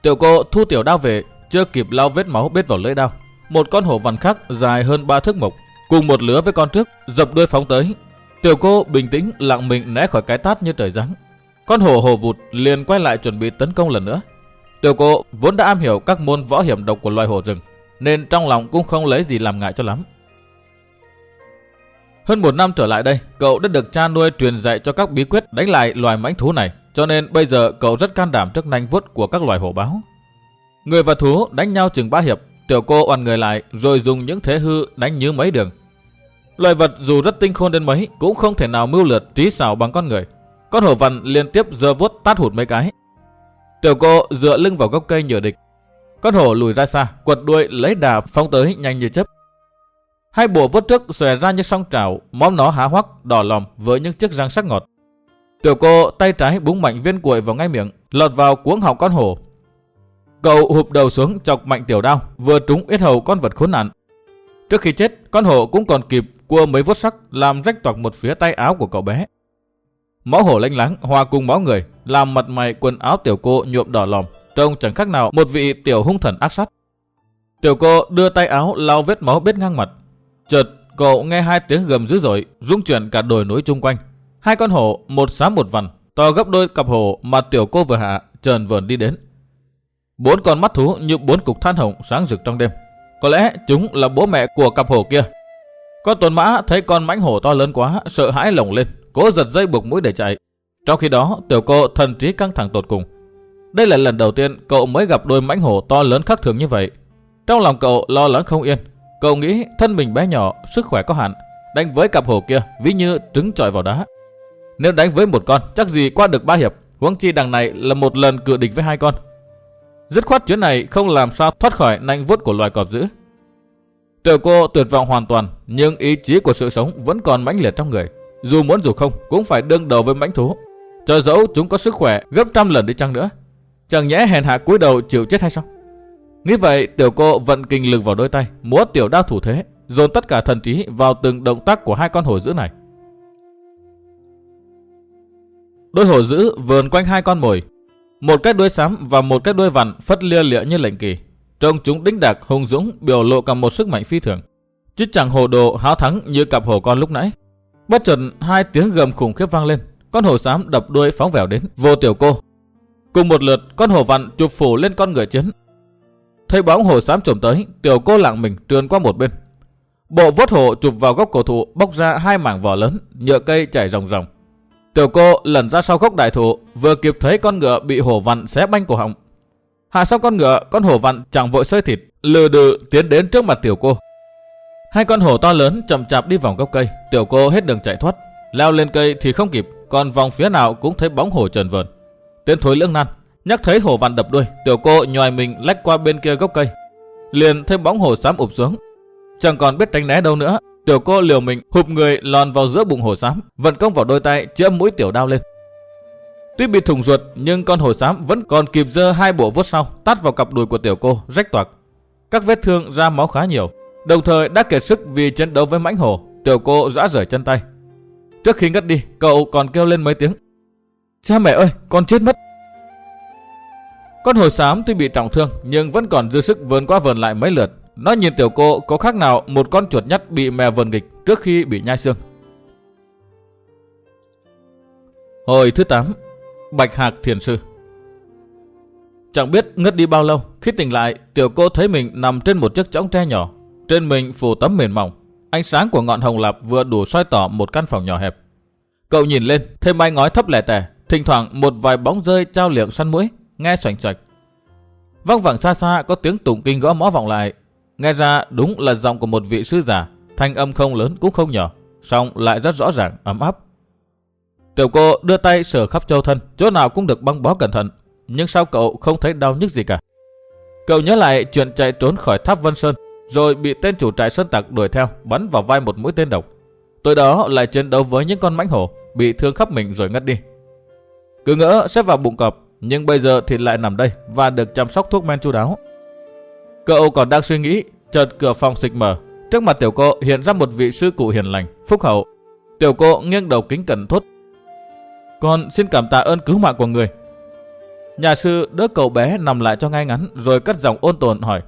Tiểu cô thu tiểu đao về, chưa kịp lau vết máu bết vào lưỡi đao. Một con hổ vằn khác dài hơn ba thước mộc, cùng một lứa với con trước, dập đuôi phóng tới. Tiểu cô bình tĩnh lặng mình né khỏi cái tát như trời giáng. Con hổ hồ vụt liền quay lại chuẩn bị tấn công lần nữa. Tiểu cô vốn đã am hiểu các môn võ hiểm độc của loài hổ rừng, nên trong lòng cũng không lấy gì làm ngại cho lắm. Hơn một năm trở lại đây, cậu đã được cha nuôi truyền dạy cho các bí quyết đánh lại loài mãnh thú này, cho nên bây giờ cậu rất can đảm trước nanh vuốt của các loài hổ báo. Người và thú đánh nhau chừng ba hiệp, tiểu cô oằn người lại rồi dùng những thế hư đánh như mấy đường. Loài vật dù rất tinh khôn đến mấy cũng không thể nào mưu lượt trí xảo bằng con người. Con hổ vằn liên tiếp giơ vuốt tát hụt mấy cái. Tiểu cô dựa lưng vào gốc cây nhờ địch. Con hổ lùi ra xa, quật đuôi lấy đà phóng tới nhanh như chớp. Hai bộ vuốt trước xòe ra như song trào, móm nó há hoắc, đỏ lòm với những chiếc răng sắc ngọt. Tiểu cô tay trái búng mạnh viên cuội vào ngay miệng, lọt vào cuống họng con hổ. Cậu hụp đầu xuống chọc mạnh tiểu đao, vừa trúng yết hầu con vật khốn nạn. Trước khi chết, con hổ cũng còn kịp cua mấy vuốt sắc làm rách toạc một phía tay áo của cậu bé. Máu hổ lanh láng hòa cùng máu người, làm mặt mày quần áo tiểu cô nhuộm đỏ lòm, trông chẳng khác nào một vị tiểu hung thần ác sát. Tiểu cô đưa tay áo lau vết máu bết ngang mặt. Chợt cậu nghe hai tiếng gầm dữ dội, rung chuyển cả đồi núi chung quanh. Hai con hổ, một xám một vằn, to gấp đôi cặp hổ mà tiểu cô vừa hạ, trần vờn đi đến. Bốn con mắt thú như bốn cục than hồng sáng rực trong đêm. Có lẽ chúng là bố mẹ của cặp hổ kia. Con tuần mã thấy con mãnh hổ to lớn quá, sợ hãi lồng lên, cố giật dây buộc mũi để chạy. Trong khi đó, tiểu cô thần trí căng thẳng tột cùng. Đây là lần đầu tiên cậu mới gặp đôi mãnh hổ to lớn khác thường như vậy. Trong lòng cậu lo lắng không yên. Cậu nghĩ thân mình bé nhỏ, sức khỏe có hạn, đánh với cặp hổ kia ví như trứng trọi vào đá. Nếu đánh với một con, chắc gì qua được ba hiệp. Huống chi đằng này là một lần cự địch với hai con. Dứt khoát chuyến này không làm sao thoát khỏi nanh vuốt của loài cọp dữ. Tiểu cô tuyệt vọng hoàn toàn, nhưng ý chí của sự sống vẫn còn mãnh liệt trong người. Dù muốn dù không, cũng phải đương đầu với mãnh thú. Cho dẫu chúng có sức khỏe gấp trăm lần đi chăng nữa. Chẳng nhẽ hèn hạ cúi đầu chịu chết hay sao? Nghĩ vậy, tiểu cô vận kinh lực vào đôi tay, múa tiểu đao thủ thế, dồn tất cả thần trí vào từng động tác của hai con hổ dữ này. Đôi hổ dữ vườn quanh hai con mồi, một cái đuôi xám và một cái đuôi vằn phất lia lịa như lệnh kỳ. Trông chúng đĩnh đạc hùng dũng biểu lộ cả một sức mạnh phi thường. Chứ chẳng hồ đồ háo thắng như cặp hổ con lúc nãy. Bất chợt hai tiếng gầm khủng khiếp vang lên, con hổ xám đập đuôi phóng vèo đến vô tiểu cô. Cùng một lượt, con hổ vặn chụp phủ lên con người chiến. Thấy bóng hổ xám trồm tới, tiểu cô lặng mình trườn qua một bên. Bộ vốt hổ chụp vào gốc cổ thụ bóc ra hai mảng vỏ lớn, nhựa cây chảy ròng ròng. Tiểu cô lần ra sau gốc đại thụ, vừa kịp thấy con ngựa bị hổ vặn xé banh cổ họng. Hạ sau con ngựa, con hổ vặn chẳng vội sơi thịt, lừ đừ tiến đến trước mặt tiểu cô. Hai con hổ to lớn chậm chạp đi vòng gốc cây, tiểu cô hết đường chạy thoát. Leo lên cây thì không kịp, còn vòng phía nào cũng thấy bóng hổ trần vờn. tiến thối lưỡng nan, Nhắc thấy hổ vằn đập đuôi, tiểu cô nhòi mình lách qua bên kia gốc cây. Liền thấy bóng hổ xám ụp xuống. Chẳng còn biết tránh né đâu nữa, tiểu cô liều mình hụp người lòn vào giữa bụng hổ xám, vận công vào đôi tay chĩa mũi tiểu đao lên. Tuy bị thủng ruột nhưng con hổ xám vẫn còn kịp dơ hai bộ vuốt sau tát vào cặp đùi của tiểu cô rách toạc. Các vết thương ra máu khá nhiều, đồng thời đã kiệt sức vì chiến đấu với mãnh hổ, tiểu cô rã rời chân tay. Trước khi ngất đi, cậu còn kêu lên mấy tiếng. Cha mẹ ơi, con chết mất. Con hồ xám tuy bị trọng thương nhưng vẫn còn dư sức vườn qua vườn lại mấy lượt. Nó nhìn tiểu cô có khác nào một con chuột nhắt bị mè vườn nghịch trước khi bị nhai xương. Hồi thứ 8 Bạch Hạc Thiền Sư Chẳng biết ngất đi bao lâu, khi tỉnh lại, tiểu cô thấy mình nằm trên một chiếc chõng tre nhỏ. Trên mình phủ tấm mền mỏng, ánh sáng của ngọn hồng lạp vừa đủ soi tỏ một căn phòng nhỏ hẹp. Cậu nhìn lên, thấy mái ngói thấp lẻ tẻ, thỉnh thoảng một vài bóng rơi trao liệng săn mũi, nghe xoành xoạch. Văng vẳng xa xa có tiếng tụng kinh gõ mõ vọng lại. Nghe ra đúng là giọng của một vị sư giả, thanh âm không lớn cũng không nhỏ, song lại rất rõ ràng, ấm áp. Tiểu cô đưa tay sờ khắp châu thân, chỗ nào cũng được băng bó cẩn thận, nhưng sao cậu không thấy đau nhức gì cả. Cậu nhớ lại chuyện chạy trốn khỏi tháp Vân Sơn, rồi bị tên chủ trại Sơn Tặc đuổi theo, bắn vào vai một mũi tên độc. Tối đó lại chiến đấu với những con mãnh hổ, bị thương khắp mình rồi ngất đi. Cứ ngỡ sẽ vào bụng cọp, nhưng bây giờ thì lại nằm đây và được chăm sóc thuốc men chu đáo. Cậu còn đang suy nghĩ, chợt cửa phòng xịch mở, trước mặt tiểu cô hiện ra một vị sư cụ hiền lành, phúc hậu. Tiểu cô nghiêng đầu kính cẩn thốt con xin cảm tạ ơn cứu mạng của người. Nhà sư đỡ cậu bé nằm lại cho ngay ngắn rồi cất giọng ôn tồn hỏi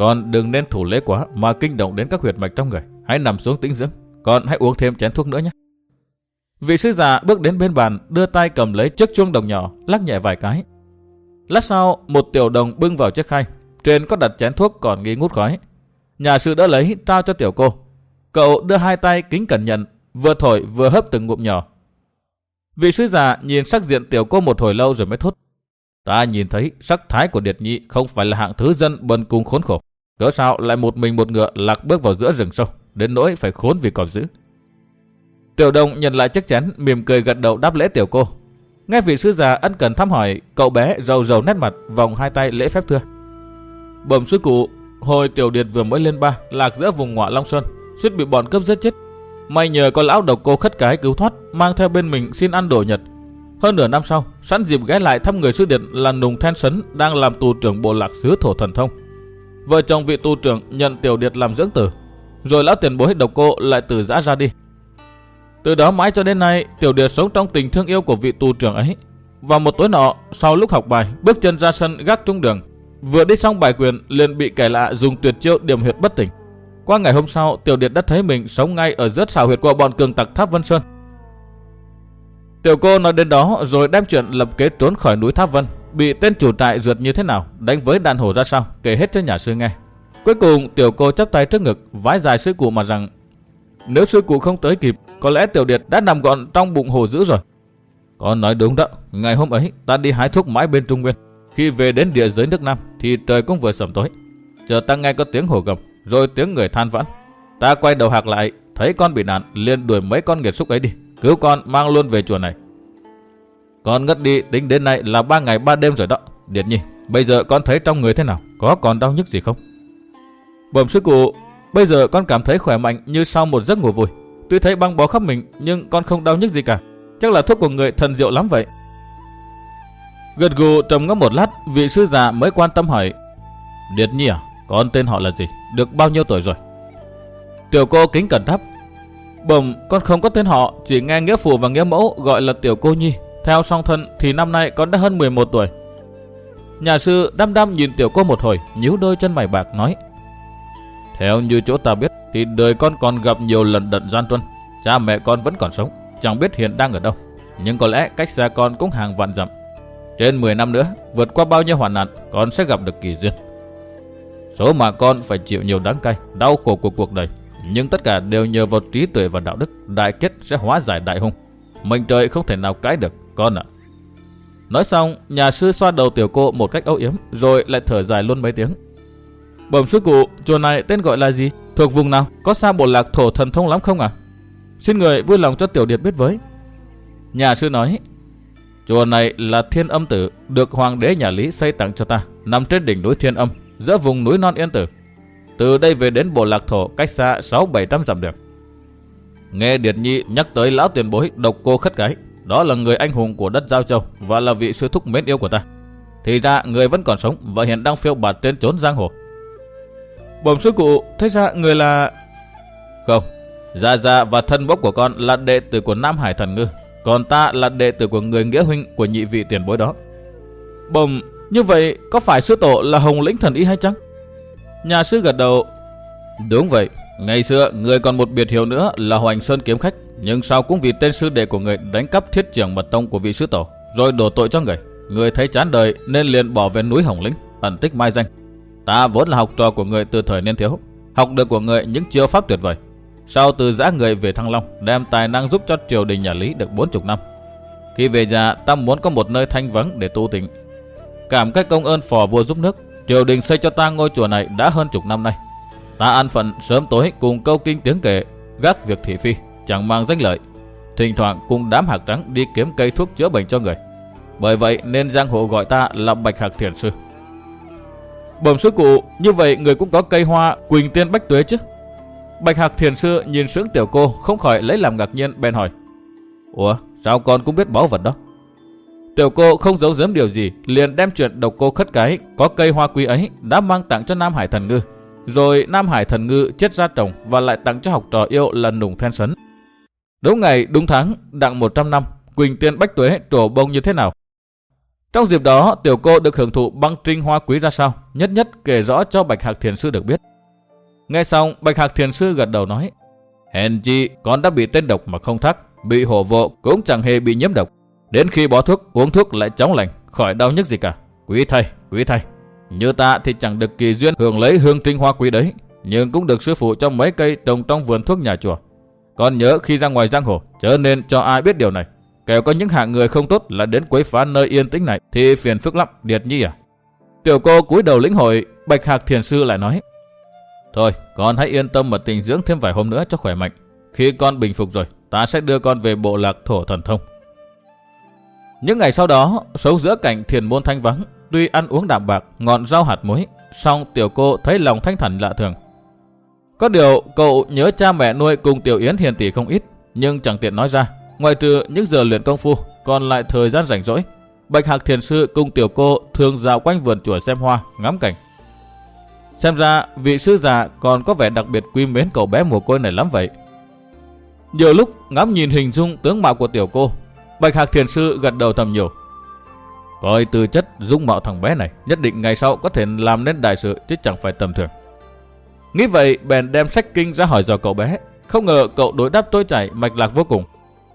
còn đừng nên thủ lễ quá mà kinh động đến các huyệt mạch trong người. Hãy nằm xuống tĩnh dưỡng. còn hãy uống thêm chén thuốc nữa nhé. Vị sư già bước đến bên bàn, đưa tay cầm lấy chiếc chuông đồng nhỏ, lắc nhẹ vài cái. Lát sau, một tiểu đồng bưng vào chiếc khay. Trên có đặt chén thuốc còn nghi ngút khói. Nhà sư đã lấy, trao cho tiểu cô. Cậu đưa hai tay kính cẩn nhận, vừa thổi vừa hấp từng ngụm nhỏ. Vị sư già nhìn sắc diện tiểu cô một hồi lâu rồi mới thốt. Ta nhìn thấy sắc thái của Điệt Nhị không phải là hạng thứ dân bần cùng khốn khổ. Cỡ sao lại một mình một ngựa lạc bước vào giữa rừng sâu, đến nỗi phải khốn vì còn giữ Tiểu đồng nhận lại chiếc chén, mỉm cười gật đầu đáp lễ tiểu cô. Nghe vị sư già ân cần thăm hỏi, cậu bé rầu rầu nét mặt, vòng hai tay lễ phép thưa. Bẩm sư cụ, hồi tiểu điệt vừa mới lên ba, lạc giữa vùng ngọa Long Xuân, suýt bị bọn cướp giết chết. May nhờ có lão độc cô khất cái cứu thoát, mang theo bên mình xin ăn đồ Nhật. Hơn nửa năm sau, sẵn dịp ghé lại thăm người sư điện là Nùng Then Sấn đang làm tù trưởng bộ lạc xứ thổ thần thông. Vợ chồng vị tu trưởng nhận tiểu điệt làm dưỡng tử, rồi lão tiền bối độc cô lại từ giã ra đi. Từ đó mãi cho đến nay, tiểu điệt sống trong tình thương yêu của vị tu trưởng ấy. Và một tối nọ, sau lúc học bài, bước chân ra sân gác trung đường, vừa đi xong bài quyền liền bị kẻ lạ dùng tuyệt chiêu điểm huyệt bất tỉnh. Qua ngày hôm sau, Tiểu Điệt đã thấy mình sống ngay ở rất xào huyệt của bọn cường tặc Tháp Vân Sơn. Tiểu cô nói đến đó rồi đem chuyện lập kế trốn khỏi núi Tháp Vân, bị tên chủ trại rượt như thế nào, đánh với đàn hổ ra sao, kể hết cho nhà sư nghe. Cuối cùng tiểu cô chắp tay trước ngực, vái dài sư cụ mà rằng nếu sư cụ không tới kịp, có lẽ tiểu điệt đã nằm gọn trong bụng hồ dữ rồi. Con nói đúng đó, ngày hôm ấy ta đi hái thuốc mãi bên Trung Nguyên. Khi về đến địa giới nước Nam thì trời cũng vừa sầm tối. Chờ ta nghe có tiếng hổ gầm, rồi tiếng người than vãn. Ta quay đầu hạc lại, thấy con bị nạn, liền đuổi mấy con nghiệt xúc ấy đi, cứu con mang luôn về chùa này. Con ngất đi tính đến nay là ba ngày ba đêm rồi đó. Điệt nhi, bây giờ con thấy trong người thế nào? Có còn đau nhức gì không? Bẩm sư cụ, bây giờ con cảm thấy khỏe mạnh như sau một giấc ngủ vui. Tuy thấy băng bó khắp mình nhưng con không đau nhức gì cả. Chắc là thuốc của người thần diệu lắm vậy. Gật gù trầm ngâm một lát, vị sư già mới quan tâm hỏi. Điệt nhi à, con tên họ là gì? Được bao nhiêu tuổi rồi? Tiểu cô kính cẩn đáp. Bẩm, con không có tên họ, chỉ nghe nghĩa phụ và nghĩa mẫu gọi là tiểu cô nhi. Theo song thân thì năm nay con đã hơn 11 tuổi. Nhà sư đăm đăm nhìn tiểu cô một hồi, nhíu đôi chân mày bạc nói. Theo như chỗ ta biết thì đời con còn gặp nhiều lần đận gian truân. Cha mẹ con vẫn còn sống, chẳng biết hiện đang ở đâu. Nhưng có lẽ cách xa con cũng hàng vạn dặm. Trên 10 năm nữa, vượt qua bao nhiêu hoạn nạn, con sẽ gặp được kỳ duyên. Số mà con phải chịu nhiều đắng cay, đau khổ của cuộc đời. Nhưng tất cả đều nhờ vào trí tuệ và đạo đức, đại kết sẽ hóa giải đại hung. Mệnh trời không thể nào cãi được, con ạ. Nói xong, nhà sư xoa đầu tiểu cô một cách âu yếm, rồi lại thở dài luôn mấy tiếng. Bẩm sư cụ, chùa này tên gọi là gì? Thuộc vùng nào? Có xa bộ lạc thổ thần thông lắm không à? Xin người vui lòng cho tiểu điệt biết với. Nhà sư nói, Chùa này là thiên âm tử, được hoàng đế nhà Lý xây tặng cho ta, nằm trên đỉnh núi thiên âm, giữa vùng núi non yên tử. Từ đây về đến bộ lạc thổ cách xa 6-700 dặm được Nghe Điệt Nhi nhắc tới lão tiền bối độc cô khất cái, đó là người anh hùng của đất Giao Châu và là vị sư thúc mến yêu của ta. Thì ra người vẫn còn sống và hiện đang phiêu bạt trên chốn giang hồ. Bẩm sư cụ, thế ra người là... Không, Gia Gia và thân bốc của con là đệ tử của Nam Hải Thần Ngư, còn ta là đệ tử của người nghĩa huynh của nhị vị tiền bối đó. Bẩm, như vậy có phải sư tổ là Hồng Lĩnh Thần Y hay chăng? Nhà sư gật đầu. Đúng vậy, ngày xưa người còn một biệt hiệu nữa là Hoành Sơn Kiếm Khách, nhưng sau cũng vì tên sư đệ của người đánh cắp thiết trưởng mật tông của vị sư tổ, rồi đổ tội cho người. Người thấy chán đời nên liền bỏ về núi Hồng Lĩnh, ẩn tích mai danh. Ta vốn là học trò của người từ thời niên thiếu, học được của người những chiêu pháp tuyệt vời. Sau từ giã người về Thăng Long, đem tài năng giúp cho triều đình nhà Lý được 40 năm. Khi về già, ta muốn có một nơi thanh vắng để tu tịnh. Cảm cách công ơn phò vua giúp nước, triều đình xây cho ta ngôi chùa này đã hơn chục năm nay. Ta an phận sớm tối cùng câu kinh tiếng kể, gác việc thị phi, chẳng mang danh lợi. Thỉnh thoảng cùng đám hạt trắng đi kiếm cây thuốc chữa bệnh cho người. Bởi vậy nên giang hồ gọi ta là Bạch Hạc Thiền Sư. Bẩm sư cụ, như vậy người cũng có cây hoa Quỳnh Tiên Bách Tuế chứ? Bạch Hạc Thiền Sư nhìn sướng tiểu cô không khỏi lấy làm ngạc nhiên bèn hỏi. Ủa, sao con cũng biết báu vật đó? Tiểu cô không giấu giếm điều gì, liền đem chuyện độc cô khất cái có cây hoa quý ấy đã mang tặng cho Nam Hải Thần Ngư. Rồi Nam Hải Thần Ngư chết ra trồng và lại tặng cho học trò yêu là nùng then sấn. Đúng ngày, đúng tháng, đặng 100 năm, Quỳnh Tiên Bách Tuế trổ bông như thế nào? Trong dịp đó, tiểu cô được hưởng thụ băng trinh hoa quý ra sao, nhất nhất kể rõ cho Bạch Hạc Thiền Sư được biết. Nghe xong, Bạch Hạc Thiền Sư gật đầu nói, Hèn chi, con đã bị tên độc mà không thắc, bị hổ vộ cũng chẳng hề bị nhiễm độc. Đến khi bỏ thuốc, uống thuốc lại chóng lành, khỏi đau nhức gì cả. Quý thầy, quý thầy. Như ta thì chẳng được kỳ duyên hưởng lấy hương trinh hoa quý đấy, nhưng cũng được sư phụ cho mấy cây trồng trong vườn thuốc nhà chùa. Con nhớ khi ra ngoài giang hồ, chớ nên cho ai biết điều này. Kẻo có những hạng người không tốt là đến quấy phá nơi yên tĩnh này thì phiền phức lắm, Điệt Nhi à. Tiểu cô cúi đầu lĩnh hội, Bạch Hạc Thiền Sư lại nói. Thôi, con hãy yên tâm mà tình dưỡng thêm vài hôm nữa cho khỏe mạnh. Khi con bình phục rồi, ta sẽ đưa con về bộ lạc thổ thần thông. Những ngày sau đó, sống giữa cảnh thiền môn thanh vắng, tuy ăn uống đạm bạc, ngọn rau hạt muối, song tiểu cô thấy lòng thanh thản lạ thường. Có điều, cậu nhớ cha mẹ nuôi cùng tiểu yến hiền tỷ không ít, nhưng chẳng tiện nói ra. Ngoài trừ những giờ luyện công phu, còn lại thời gian rảnh rỗi. Bạch Hạc Thiền Sư cùng tiểu cô thường dạo quanh vườn chùa xem hoa, ngắm cảnh. Xem ra vị sư già còn có vẻ đặc biệt quý mến cậu bé mồ côi này lắm vậy. Nhiều lúc ngắm nhìn hình dung tướng mạo của tiểu cô, Bạch Hạc Thiền Sư gật đầu thầm nhiều. Coi tư chất dung mạo thằng bé này, nhất định ngày sau có thể làm nên đại sự chứ chẳng phải tầm thường. Nghĩ vậy, bèn đem sách kinh ra hỏi dò cậu bé. Không ngờ cậu đối đáp tôi chảy mạch lạc vô cùng.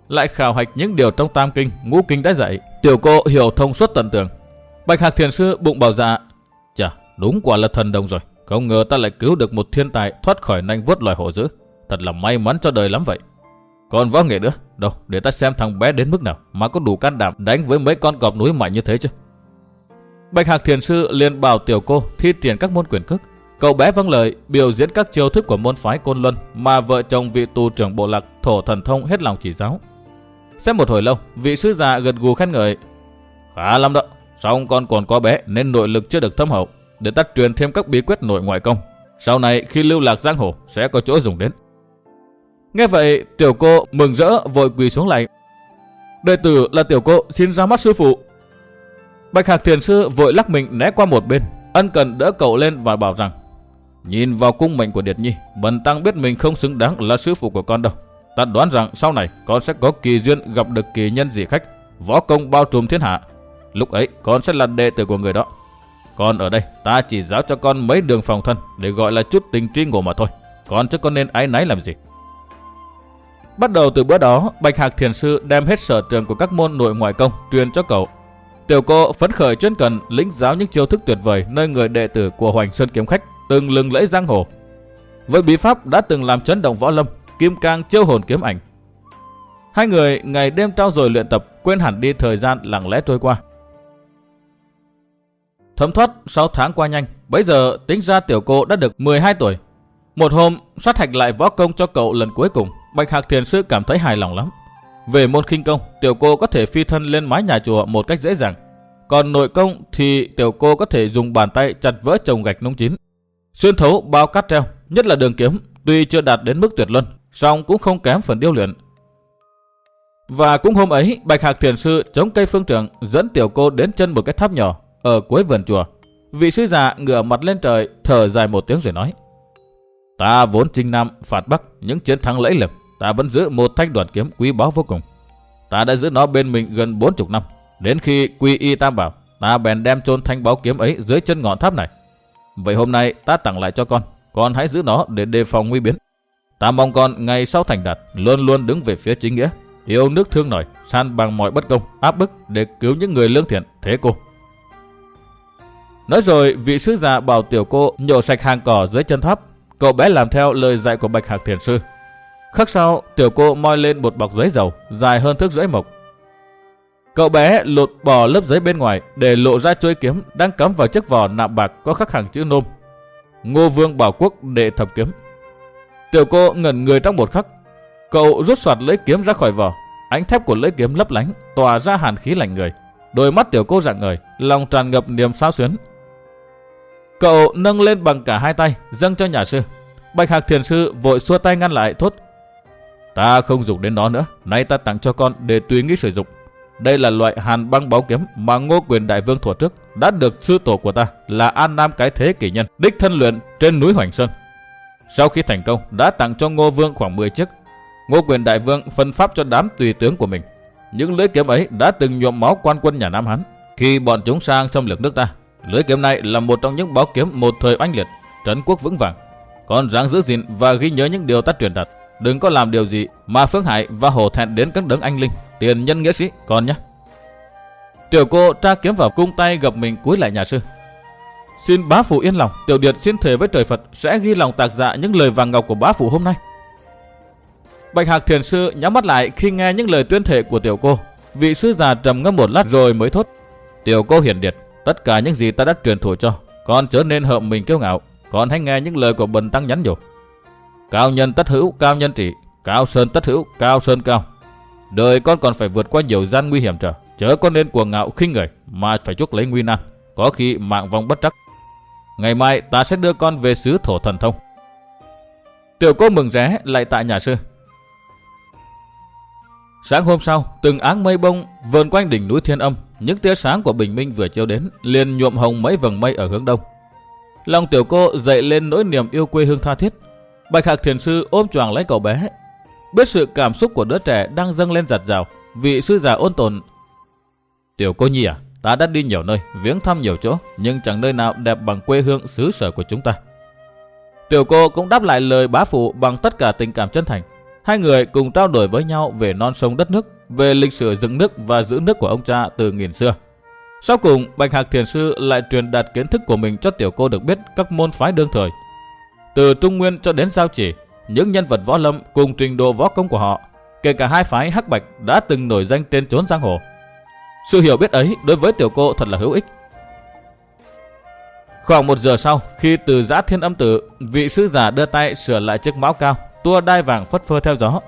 Lại khảo hạch những điều trong tam kinh, ngũ kinh đã dạy. Tiểu cô hiểu thông suốt tận tường. Bạch Hạc Thiền Sư bụng bảo dạ. Chà, đúng quả là thần đồng rồi. Không ngờ ta lại cứu được một thiên tài thoát khỏi nanh vuốt loài hổ dữ. Thật là may mắn cho đời lắm vậy. Còn võ nghệ nữa, đâu để ta xem thằng bé đến mức nào mà có đủ can đảm đánh với mấy con cọp núi mạnh như thế chứ. Bạch Hạc Thiền Sư liền bảo tiểu cô thi triển các môn quyền cước. Cậu bé vâng lời biểu diễn các chiêu thức của môn phái Côn Luân mà vợ chồng vị tù trưởng bộ lạc thổ thần thông hết lòng chỉ giáo. Xem một hồi lâu, vị sư già gật gù khen ngợi. Khá lắm đó, song con còn có bé nên nội lực chưa được thâm hậu để tắt truyền thêm các bí quyết nội ngoại công. Sau này khi lưu lạc giang hồ sẽ có chỗ dùng đến. Nghe vậy, tiểu cô mừng rỡ vội quỳ xuống lại. Đệ tử là tiểu cô xin ra mắt sư phụ. Bạch Hạc Thiền Sư vội lắc mình né qua một bên, ân cần đỡ cậu lên và bảo rằng Nhìn vào cung mệnh của Điệt Nhi, Bần Tăng biết mình không xứng đáng là sư phụ của con đâu. Ta đoán rằng sau này con sẽ có kỳ duyên gặp được kỳ nhân dị khách, võ công bao trùm thiên hạ. Lúc ấy con sẽ là đệ tử của người đó. Còn ở đây ta chỉ giáo cho con mấy đường phòng thân để gọi là chút tình tri ngộ mà thôi. Con chứ con nên ái náy làm gì. Bắt đầu từ bữa đó, Bạch Hạc Thiền Sư đem hết sở trường của các môn nội ngoại công truyền cho cậu. Tiểu cô phấn khởi chuyên cần lĩnh giáo những chiêu thức tuyệt vời nơi người đệ tử của Hoành Sơn Kiếm Khách từng lừng lẫy giang hồ. Với bí pháp đã từng làm chấn động võ lâm, kim cang chiêu hồn kiếm ảnh. Hai người ngày đêm trao dồi luyện tập, quên hẳn đi thời gian lặng lẽ trôi qua. Thấm thoát 6 tháng qua nhanh, bây giờ tính ra tiểu cô đã được 12 tuổi. Một hôm, sát hạch lại võ công cho cậu lần cuối cùng, Bạch Hạc Thiền Sư cảm thấy hài lòng lắm. Về môn khinh công, tiểu cô có thể phi thân lên mái nhà chùa một cách dễ dàng. Còn nội công thì tiểu cô có thể dùng bàn tay chặt vỡ chồng gạch nung chín. Xuyên thấu bao cắt treo, nhất là đường kiếm, tuy chưa đạt đến mức tuyệt luân, song cũng không kém phần điêu luyện. Và cũng hôm ấy, Bạch Hạc Thiền Sư chống cây phương trưởng dẫn tiểu cô đến chân một cái tháp nhỏ ở cuối vườn chùa. Vị sư già ngửa mặt lên trời, thở dài một tiếng rồi nói. Ta vốn chinh nam, phạt bắc, những chiến thắng lẫy lừng, ta vẫn giữ một thanh đoàn kiếm quý báu vô cùng. Ta đã giữ nó bên mình gần bốn chục năm. Đến khi quy y tam bảo, ta bèn đem chôn thanh báu kiếm ấy dưới chân ngọn tháp này. Vậy hôm nay ta tặng lại cho con, con hãy giữ nó để đề phòng nguy biến. Ta mong con ngày sau thành đạt luôn luôn đứng về phía chính nghĩa, yêu nước thương nổi, san bằng mọi bất công, áp bức để cứu những người lương thiện, thế cô. Nói rồi, vị sứ già bảo tiểu cô nhổ sạch hàng cỏ dưới chân tháp. Cậu bé làm theo lời dạy của Bạch Hạc Thiền Sư. Khắc sau, tiểu cô moi lên một bọc giấy dầu, dài hơn thước rưỡi mộc. Cậu bé lột bỏ lớp giấy bên ngoài để lộ ra chuôi kiếm đang cắm vào chiếc vỏ nạm bạc có khắc hàng chữ nôm. Ngô Vương Bảo Quốc đệ thập kiếm. Tiểu cô ngẩn người trong một khắc. Cậu rút soạt lưỡi kiếm ra khỏi vỏ. Ánh thép của lưỡi kiếm lấp lánh, tỏa ra hàn khí lạnh người. Đôi mắt tiểu cô rạng ngời, lòng tràn ngập niềm sao xuyến. Cậu nâng lên bằng cả hai tay, dâng cho nhà sư. Bạch Hạc Thiền Sư vội xua tay ngăn lại thốt. Ta không dùng đến nó nữa, nay ta tặng cho con để tùy nghĩ sử dụng. Đây là loại hàn băng báo kiếm mà Ngô Quyền Đại Vương thuở trước đã được sư tổ của ta là An Nam Cái Thế Kỷ Nhân đích thân luyện trên núi Hoành Sơn. Sau khi thành công đã tặng cho Ngô Vương khoảng 10 chiếc. Ngô Quyền Đại Vương phân pháp cho đám tùy tướng của mình. Những lưỡi kiếm ấy đã từng nhuộm máu quan quân nhà Nam Hán khi bọn chúng sang xâm lược nước ta. Lưỡi kiếm này là một trong những báo kiếm một thời oanh liệt, trấn quốc vững vàng. Còn ráng giữ gìn và ghi nhớ những điều ta truyền đạt. Đừng có làm điều gì mà phương hại và hổ thẹn đến các đấng anh linh, tiền nhân nghĩa sĩ, còn nhé. Tiểu cô tra kiếm vào cung tay gặp mình cúi lại nhà sư. Xin bá phụ yên lòng, tiểu điệt xin thề với trời Phật sẽ ghi lòng tạc dạ những lời vàng ngọc của bá phụ hôm nay. Bạch Hạc Thiền Sư nhắm mắt lại khi nghe những lời tuyên thệ của tiểu cô. Vị sư già trầm ngâm một lát rồi mới thốt. Tiểu cô hiển điệt, tất cả những gì ta đã truyền thụ cho, con trở nên hợm mình kiêu ngạo. Con hãy nghe những lời của bần tăng nhắn nhủ. Cao nhân tất hữu, cao nhân trị. Cao sơn tất hữu, cao sơn cao. Đời con còn phải vượt qua nhiều gian nguy hiểm trở. Chớ con nên cuồng ngạo khinh người mà phải chuốc lấy nguy nan. Có khi mạng vong bất trắc. Ngày mai ta sẽ đưa con về xứ thổ thần thông. Tiểu cô mừng ré lại tại nhà sư. Sáng hôm sau, từng áng mây bông vờn quanh đỉnh núi Thiên Âm, những tia sáng của bình minh vừa chiếu đến, liền nhuộm hồng mấy vầng mây ở hướng đông. Lòng tiểu cô dậy lên nỗi niềm yêu quê hương tha thiết. Bạch Hạc Thiền Sư ôm choàng lấy cậu bé. Biết sự cảm xúc của đứa trẻ đang dâng lên giặt rào, vị sư già ôn tồn. Tiểu cô nhi à, ta đã đi nhiều nơi, viếng thăm nhiều chỗ, nhưng chẳng nơi nào đẹp bằng quê hương xứ sở của chúng ta. Tiểu cô cũng đáp lại lời bá phụ bằng tất cả tình cảm chân thành. Hai người cùng trao đổi với nhau về non sông đất nước, về lịch sử dựng nước và giữ nước của ông cha từ nghìn xưa. Sau cùng, Bạch Hạc Thiền Sư lại truyền đạt kiến thức của mình cho tiểu cô được biết các môn phái đương thời. Từ Trung Nguyên cho đến Giao Chỉ, những nhân vật võ lâm cùng trình độ võ công của họ, kể cả hai phái Hắc Bạch đã từng nổi danh trên chốn giang hồ. Sự hiểu biết ấy đối với tiểu cô thật là hữu ích. Khoảng một giờ sau, khi từ giã thiên âm tử, vị sư giả đưa tay sửa lại chiếc mão cao, tua đai vàng phất phơ theo gió.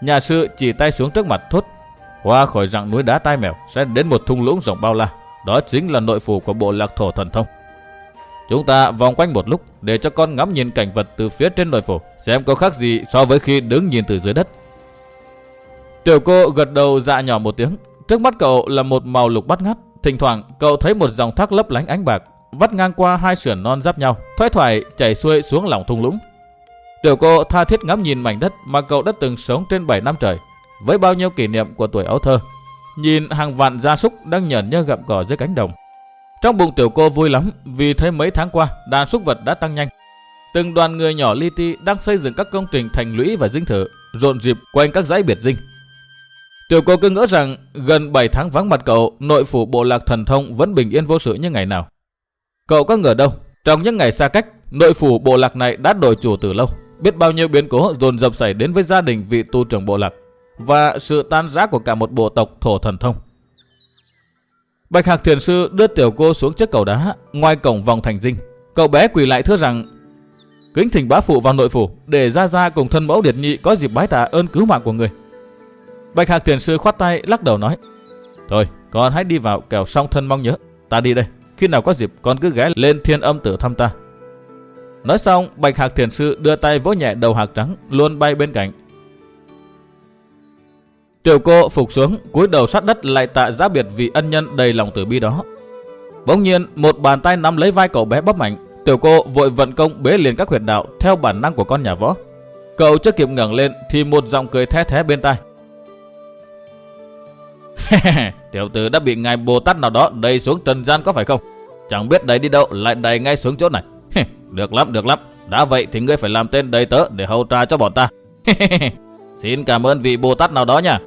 Nhà sư chỉ tay xuống trước mặt thốt, qua khỏi rặng núi đá tai mèo sẽ đến một thung lũng rộng bao la. Đó chính là nội phủ của bộ lạc thổ thần thông. Chúng ta vòng quanh một lúc để cho con ngắm nhìn cảnh vật từ phía trên đồi phổ xem có khác gì so với khi đứng nhìn từ dưới đất. Tiểu cô gật đầu dạ nhỏ một tiếng. Trước mắt cậu là một màu lục bắt ngắt. Thỉnh thoảng cậu thấy một dòng thác lấp lánh ánh bạc vắt ngang qua hai sườn non giáp nhau, thoải thoải chảy xuôi xuống lòng thung lũng. Tiểu cô tha thiết ngắm nhìn mảnh đất mà cậu đã từng sống trên 7 năm trời, với bao nhiêu kỷ niệm của tuổi ấu thơ. Nhìn hàng vạn gia súc đang nhởn nhơ gặm cỏ dưới cánh đồng. Trong bụng tiểu cô vui lắm vì thấy mấy tháng qua đàn súc vật đã tăng nhanh. Từng đoàn người nhỏ li ti đang xây dựng các công trình thành lũy và dinh thự, rộn rịp quanh các dãy biệt dinh. Tiểu cô cứ ngỡ rằng gần 7 tháng vắng mặt cậu, nội phủ bộ lạc thần thông vẫn bình yên vô sự như ngày nào. Cậu có ngờ đâu, trong những ngày xa cách, nội phủ bộ lạc này đã đổi chủ từ lâu. Biết bao nhiêu biến cố dồn dập xảy đến với gia đình vị tu trưởng bộ lạc và sự tan rã của cả một bộ tộc thổ thần thông. Bạch Hạc Thiền Sư đưa tiểu cô xuống trước cầu đá ngoài cổng vòng thành dinh. Cậu bé quỳ lại thưa rằng kính thỉnh bá phụ vào nội phủ để ra ra cùng thân mẫu điệt nhị có dịp bái tạ ơn cứu mạng của người. Bạch Hạc Thiền Sư khoát tay lắc đầu nói. Thôi, con hãy đi vào kẻo song thân mong nhớ. Ta đi đây, khi nào có dịp con cứ ghé lên thiên âm tử thăm ta. Nói xong, Bạch Hạc Thiền Sư đưa tay vỗ nhẹ đầu hạc trắng, luôn bay bên cạnh. Tiểu cô phục xuống, cúi đầu sát đất lại tạ giá biệt vì ân nhân đầy lòng tử bi đó. Bỗng nhiên, một bàn tay nắm lấy vai cậu bé bóp mạnh. Tiểu cô vội vận công bế liền các huyệt đạo theo bản năng của con nhà võ. Cậu chưa kịp ngẩng lên thì một giọng cười thé thé bên tai. Tiểu tử đã bị ngài Bồ Tát nào đó đẩy xuống trần gian có phải không? Chẳng biết đẩy đi đâu lại đẩy ngay xuống chỗ này. được lắm, được lắm. Đã vậy thì ngươi phải làm tên đầy tớ để hầu trà cho bọn ta. Xin cảm ơn vị Bồ Tát nào đó nha.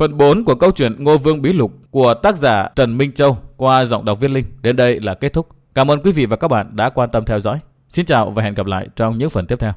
Phần 4 của câu chuyện Ngô Vương Bí Lục của tác giả Trần Minh Châu qua giọng đọc viên Linh đến đây là kết thúc. Cảm ơn quý vị và các bạn đã quan tâm theo dõi. Xin chào và hẹn gặp lại trong những phần tiếp theo.